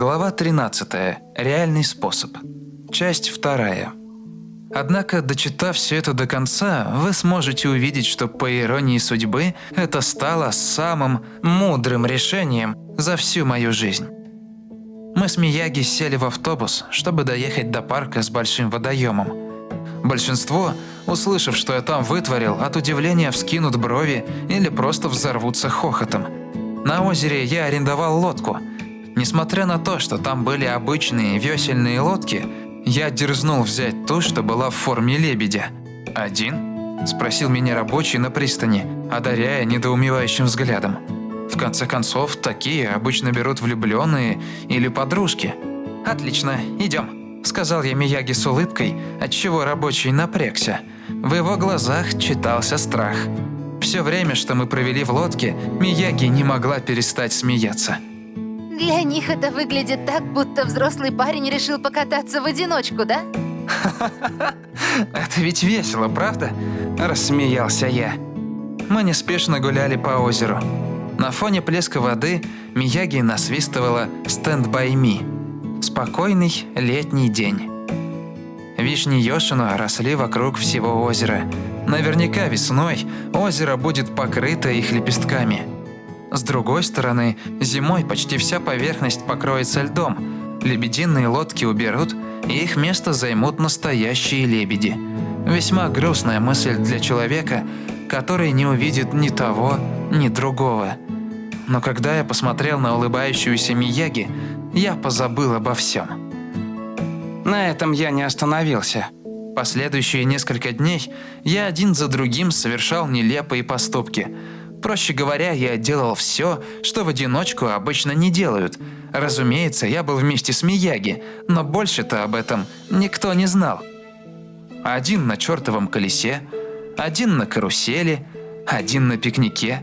Глава 13. Реальный способ. Часть 2. Однако, дочитав все это до конца, вы сможете увидеть, что по иронии судьбы это стало самым мудрым решением за всю мою жизнь. Мы с Мияги сели в автобус, чтобы доехать до парка с большим водоемом. Большинство, услышав, что я там вытворил, от удивления вскинут брови или просто взорвутся хохотом. На озере я арендовал лодку. Несмотря на то, что там были обычные весельные лодки, я дерзнул взять ту, что была в форме лебедя. «Один?» – спросил меня рабочий на пристани, одаряя недоумевающим взглядом. В конце концов, такие обычно берут влюбленные или подружки. «Отлично, идем», – сказал я Мияги с улыбкой, отчего рабочий напрягся. В его глазах читался страх. Все время, что мы провели в лодке, Мияги не могла перестать смеяться. Для них это выглядит так, будто взрослый парень решил покататься в одиночку, да? Это ведь весело, правда? Рассмеялся я. Мы неспешно гуляли по озеру. На фоне плеска воды Мияги насвистывала «Stand by me». Спокойный летний день. Вишни Йошино росли вокруг всего озера. Наверняка весной озеро будет покрыто их лепестками. С другой стороны, зимой почти вся поверхность покроется льдом. Лебединые лодки уберут, и их место займут настоящие лебеди. Весьма грустная мысль для человека, который не увидит ни того, ни другого. Но когда я посмотрел на улыбающуюся Мияги, я позабыл обо всем. На этом я не остановился. Последующие несколько дней я один за другим совершал нелепые поступки. Проще говоря, я делал все, что в одиночку обычно не делают. Разумеется, я был вместе с Мияги, но больше-то об этом никто не знал. Один на чертовом колесе, один на карусели, один на пикнике,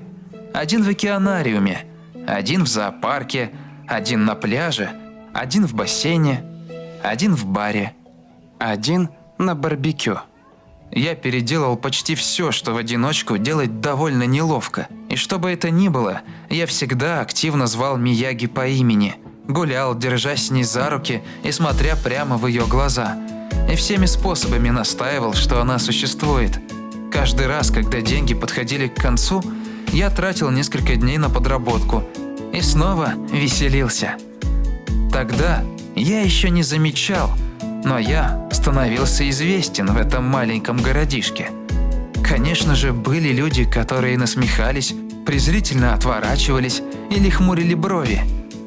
один в океанариуме, один в зоопарке, один на пляже, один в бассейне, один в баре, один на барбекю. Я переделал почти все, что в одиночку делать довольно неловко. И что бы это ни было, я всегда активно звал Мияги по имени. Гулял, держась с ней за руки и смотря прямо в ее глаза. И всеми способами настаивал, что она существует. Каждый раз, когда деньги подходили к концу, я тратил несколько дней на подработку. И снова веселился. Тогда я еще не замечал, но я становился известен в этом маленьком городишке. Конечно же, были люди, которые насмехались, презрительно отворачивались или хмурили брови.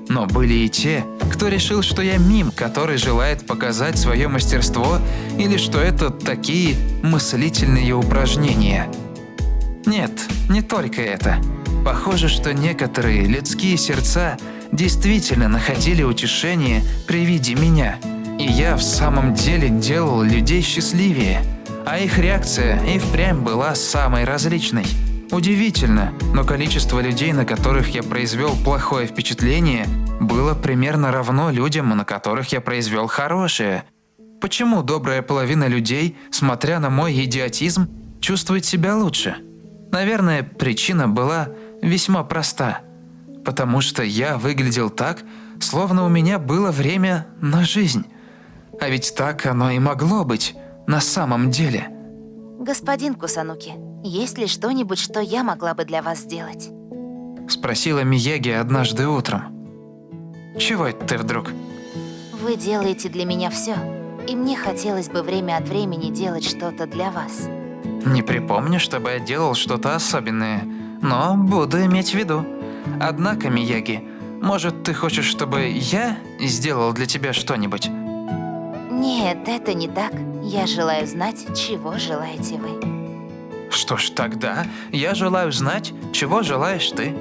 Но были и те, кто решил, что я мим, который желает показать свое мастерство, или что это такие мыслительные упражнения. Нет, не только это. Похоже, что некоторые людские сердца действительно находили утешение при виде меня. И я в самом деле делал людей счастливее. А их реакция и впрямь была самой различной. Удивительно, но количество людей, на которых я произвел плохое впечатление, было примерно равно людям, на которых я произвел хорошее. Почему добрая половина людей, смотря на мой идиотизм, чувствует себя лучше? Наверное, причина была весьма проста. Потому что я выглядел так, словно у меня было время на жизнь. А ведь так оно и могло быть на самом деле. Господин Кусануки, есть ли что-нибудь, что я могла бы для вас сделать? Спросила Мияги однажды утром. Чего это ты вдруг? Вы делаете для меня все, и мне хотелось бы время от времени делать что-то для вас. Не припомню, чтобы я делал что-то особенное, но буду иметь в виду. Однако, Мияги, может, ты хочешь, чтобы я сделал для тебя что-нибудь? Нет, это не так. Я желаю знать, чего желаете вы. Что ж, тогда я желаю знать, чего желаешь ты.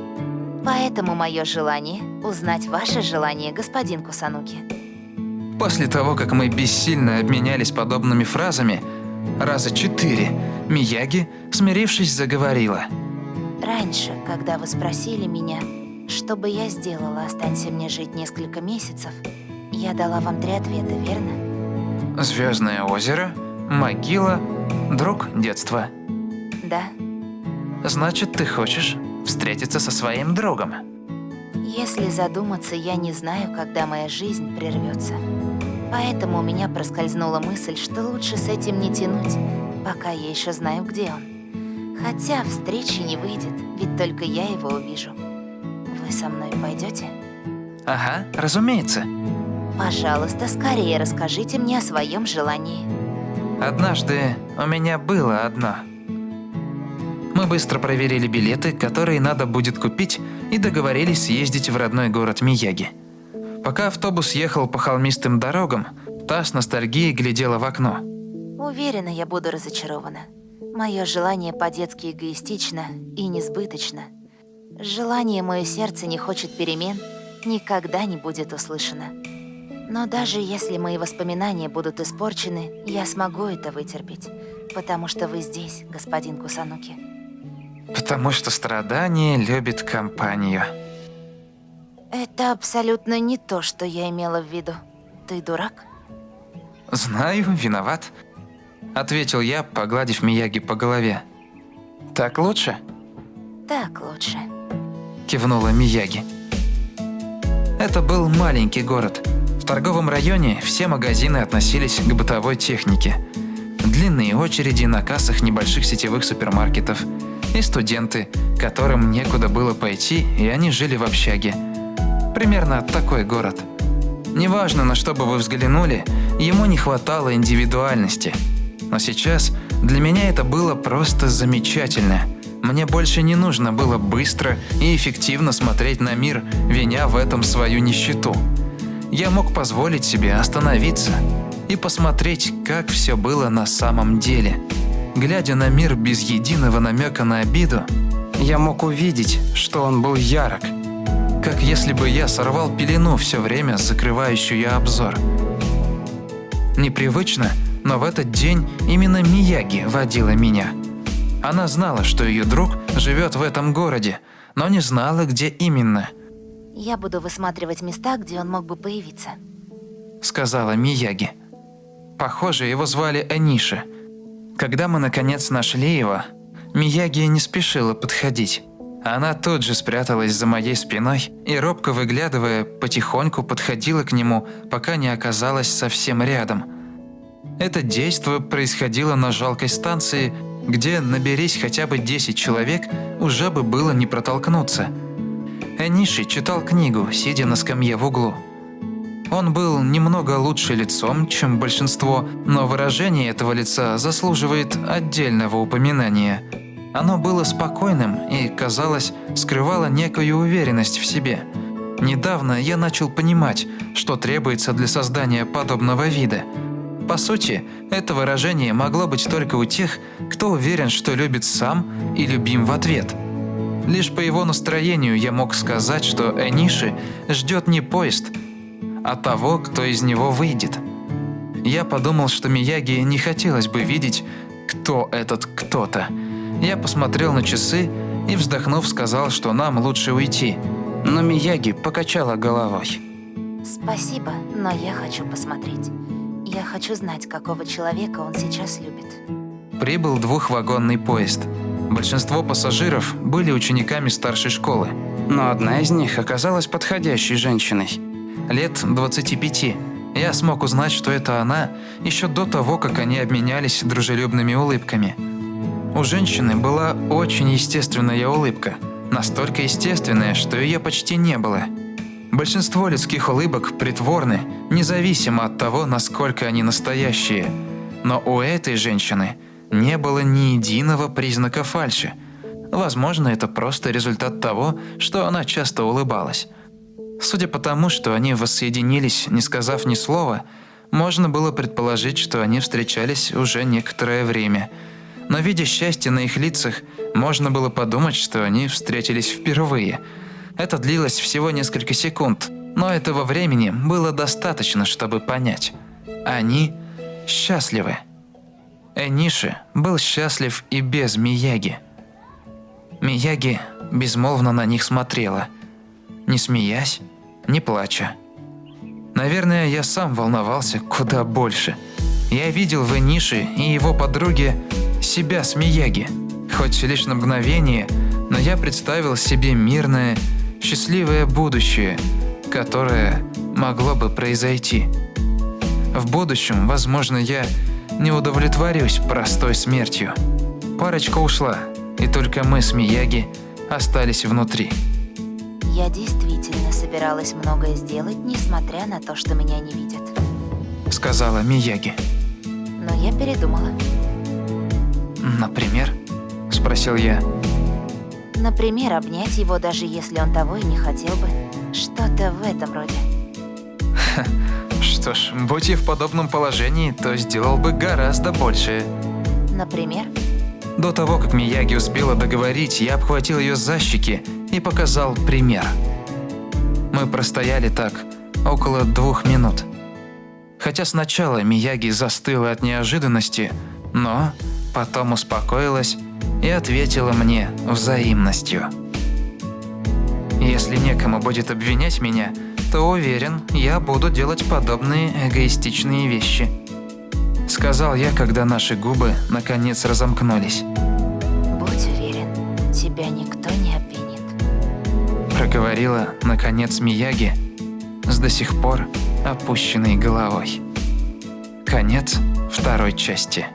Поэтому мое желание – узнать ваше желание, господин Кусануки. После того, как мы бессильно обменялись подобными фразами, раза четыре, Мияги, смирившись, заговорила. Раньше, когда вы спросили меня, что бы я сделала, останься мне жить несколько месяцев, я дала вам три ответа, верно? Звездное озеро, могила, друг детства. Да. Значит, ты хочешь встретиться со своим другом? Если задуматься, я не знаю, когда моя жизнь прервется. Поэтому у меня проскользнула мысль, что лучше с этим не тянуть, пока я еще знаю, где он. Хотя встречи не выйдет, ведь только я его увижу. Вы со мной пойдете? Ага, разумеется. Пожалуйста, скорее расскажите мне о своем желании. Однажды у меня было одно. Мы быстро проверили билеты, которые надо будет купить, и договорились съездить в родной город Мияги. Пока автобус ехал по холмистым дорогам, та с ностальгией глядела в окно. Уверена, я буду разочарована. Мое желание по-детски эгоистично и несбыточно. Желание мое сердце не хочет перемен, никогда не будет услышано. Но даже если мои воспоминания будут испорчены, я смогу это вытерпеть, потому что вы здесь, господин Кусануки. Потому что страдание любит компанию. Это абсолютно не то, что я имела в виду. Ты дурак? Знаю, виноват. Ответил я, погладив Мияги по голове. Так лучше? Так лучше. Кивнула Мияги. Это был маленький город – торговом районе все магазины относились к бытовой технике. Длинные очереди на кассах небольших сетевых супермаркетов и студенты, которым некуда было пойти, и они жили в общаге. Примерно такой город. Неважно, на что бы вы взглянули, ему не хватало индивидуальности. Но сейчас для меня это было просто замечательно. Мне больше не нужно было быстро и эффективно смотреть на мир, виня в этом свою нищету я мог позволить себе остановиться и посмотреть, как все было на самом деле. Глядя на мир без единого намека на обиду, я мог увидеть, что он был ярок, как если бы я сорвал пелену все время, закрывающую обзор. Непривычно, но в этот день именно Мияги водила меня. Она знала, что ее друг живет в этом городе, но не знала, где именно – я буду высматривать места, где он мог бы появиться. Сказала Мияги. Похоже, его звали Эниши. Когда мы наконец нашли его, Мияги не спешила подходить. Она тут же спряталась за моей спиной и, робко выглядывая, потихоньку подходила к нему, пока не оказалась совсем рядом. Это действо происходило на жалкой станции, где, наберись хотя бы 10 человек, уже бы было не протолкнуться – Эниши читал книгу, сидя на скамье в углу. Он был немного лучше лицом, чем большинство, но выражение этого лица заслуживает отдельного упоминания. Оно было спокойным и, казалось, скрывало некую уверенность в себе. Недавно я начал понимать, что требуется для создания подобного вида. По сути, это выражение могло быть только у тех, кто уверен, что любит сам и любим в ответ – Лишь по его настроению я мог сказать, что Эниши ждет не поезд, а того, кто из него выйдет. Я подумал, что Мияги не хотелось бы видеть, кто этот кто-то. Я посмотрел на часы и, вздохнув, сказал, что нам лучше уйти. Но Мияги покачала головой. «Спасибо, но я хочу посмотреть. Я хочу знать, какого человека он сейчас любит». Прибыл двухвагонный поезд – Большинство пассажиров были учениками старшей школы, но одна из них оказалась подходящей женщиной. Лет 25. Я смог узнать, что это она еще до того, как они обменялись дружелюбными улыбками. У женщины была очень естественная улыбка, настолько естественная, что ее почти не было. Большинство людских улыбок притворны, независимо от того, насколько они настоящие. Но у этой женщины – не было ни единого признака фальши. Возможно, это просто результат того, что она часто улыбалась. Судя по тому, что они воссоединились, не сказав ни слова, можно было предположить, что они встречались уже некоторое время. Но видя счастье на их лицах, можно было подумать, что они встретились впервые. Это длилось всего несколько секунд, но этого времени было достаточно, чтобы понять. Они счастливы. Эниши был счастлив и без Мияги. Мияги безмолвно на них смотрела, не смеясь, не плача. Наверное, я сам волновался куда больше. Я видел в Энише и его подруге себя с Мияги. Хоть лишь на мгновение, но я представил себе мирное, счастливое будущее, которое могло бы произойти. В будущем, возможно, я не удовлетворюсь простой смертью. Парочка ушла, и только мы с Мияги остались внутри. Я действительно собиралась многое сделать, несмотря на то, что меня не видят. Сказала Мияги. Но я передумала. Например? Спросил я. Например, обнять его, даже если он того и не хотел бы. Что-то в этом роде. Что ж, будь я в подобном положении, то сделал бы гораздо больше. Например? До того, как Мияги успела договорить, я обхватил ее за щеки и показал пример. Мы простояли так около двух минут. Хотя сначала Мияги застыла от неожиданности, но потом успокоилась и ответила мне взаимностью. Если некому будет обвинять меня, то уверен, я буду делать подобные эгоистичные вещи. Сказал я, когда наши губы наконец разомкнулись. Будь уверен, тебя никто не обвинит. Проговорила, наконец, Мияги с до сих пор опущенной головой. Конец второй части.